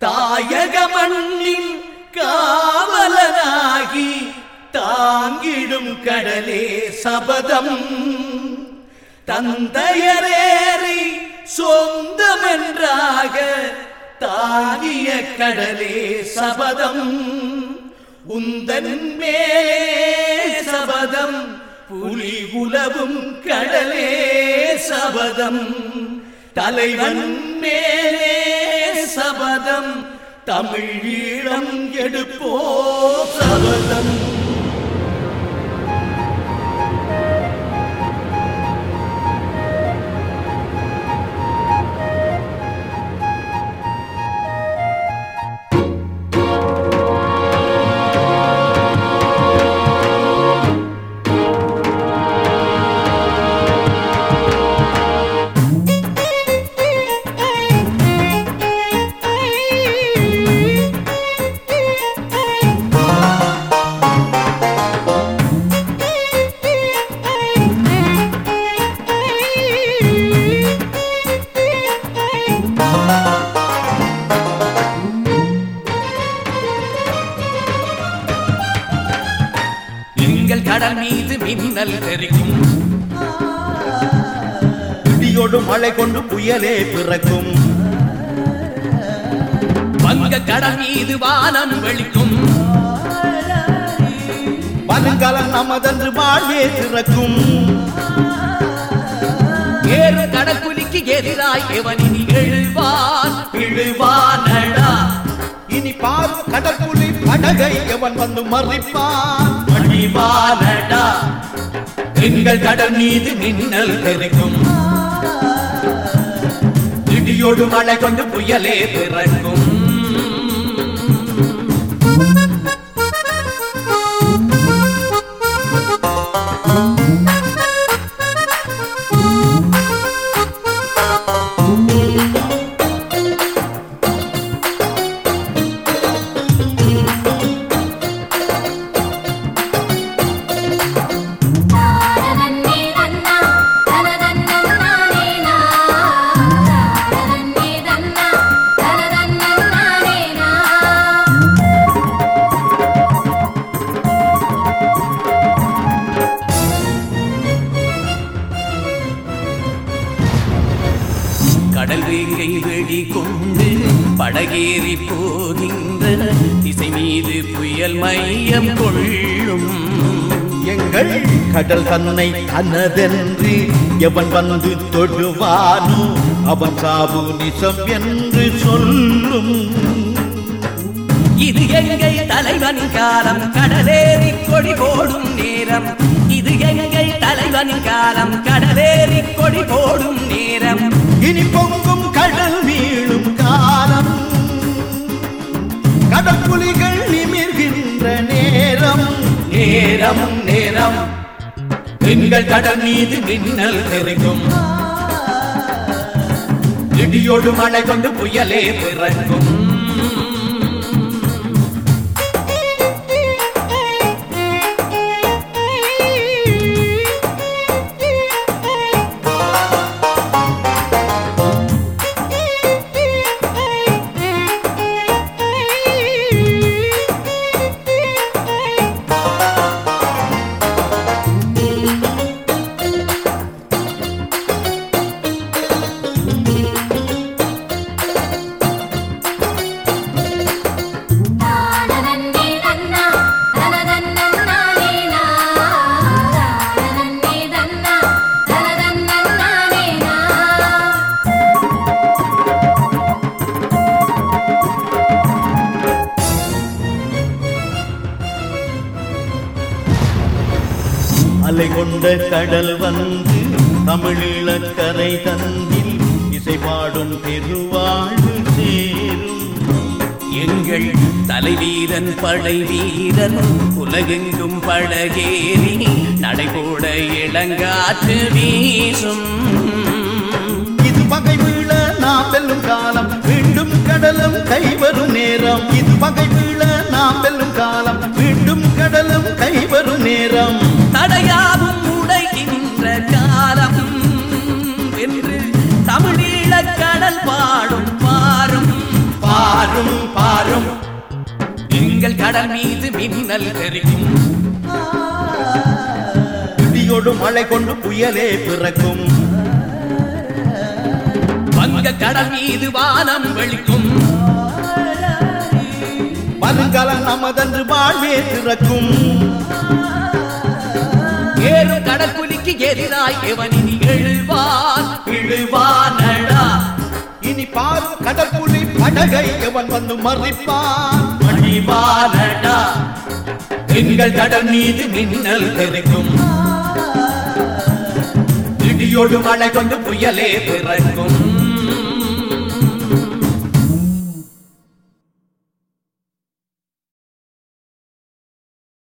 தாயக மண்ணின் காவலனாகி தாங்கிடும் கடலே சபதம். தந்தையரேறி சொந்தமென்றாக தாகிய கடலே சபதம். உந்தன் மேலே சபதம் புலி உலவும் கடலே சபதம். தலைவன் மேலே சபதம் தமிழ் ஈழம் எடுப்போ கடல் மீது மின்னல் தெரிக்கும். இடியோடு மழை கொண்டு புயலே பிறக்கும். வங்க கடல் மீது வானம் வெளிக்கும் வருங்காலம் நமதன்று வாழ்வே திறக்கும் ஏறு கடற்குலிக்கு எதிராய் எவனினி எழுவான்? இழுவானடா. இனி பாரு கடற்குழி படகை எவன் வந்து மறிப்பான்? மணிவானடா எங்கள் கடல் மீது மின்னல் தெரிக்கும். இடியோடு மழை கொண்டு புயலே பிறக்கும் கொண்டு படகேறி போகின்ற திசை மீது புயல் மையம் கொள்ளும். எங்கள் கடல் தன்னை தனதென்று எவன் வந்து தொழுவானோ அவன் சாவு நிசம் என்று சொல்லும். இது எங்கள் தலைவனின் காலம் கடலேறி கொடி போடும் நேரம். இது எங்கள் தலைவனின் காலம் கடலேறி கொடி போடும் நேரம். இனி பொங்கும் கடற்புலிகள் நிமிர்கின்ற நேரம். நேரம் நேரம். எங்கள் கடல் மீது மின்னல் தெரிக்கும். இடியோடு மழை கொண்டு புயலே பிறக்கும். அலை கொண்ட கடல் வந்து தமிழீழக்கரை தந்தில் இசை பாடும் பெருவாழ்வு சேரும். எங்கள் தலைவீரன் படை வீரன் உலகெங்கும் படகேறி நடைபோட இளங்காற்று வீசும். இது பகை வீழ நாம் வெல்லும் காலம் மீண்டும் கடலும் கைவரும் நேரம். இது பகை வீழ நாம் வெல்லும் காலம் மீண்டும் கடலும் கைவரும் நேரம். தடையாவும் எங்கள் கடல் மீது மின்னல் தெரிக்கும். இடியோடு மழை கொண்டு புயலே பிறக்கும். வங்க கடல் மீது வானம் வெளிக்கும் வருங்காலம் நமதன்று வாழ்வே திறக்கும் ஏறும் கடற்குலிக்கு எதிராய் எவனினி எழுவான்? இழுவானடா. இனி பாரு கடற்குழி படகை எவன் வந்து மறிப்பான்? அழிவானடா எங்கள் கடல் மீது மின்னல் தெரிக்கும். இடியோடு மழை கொண்டு புயலே பிறக்கும்.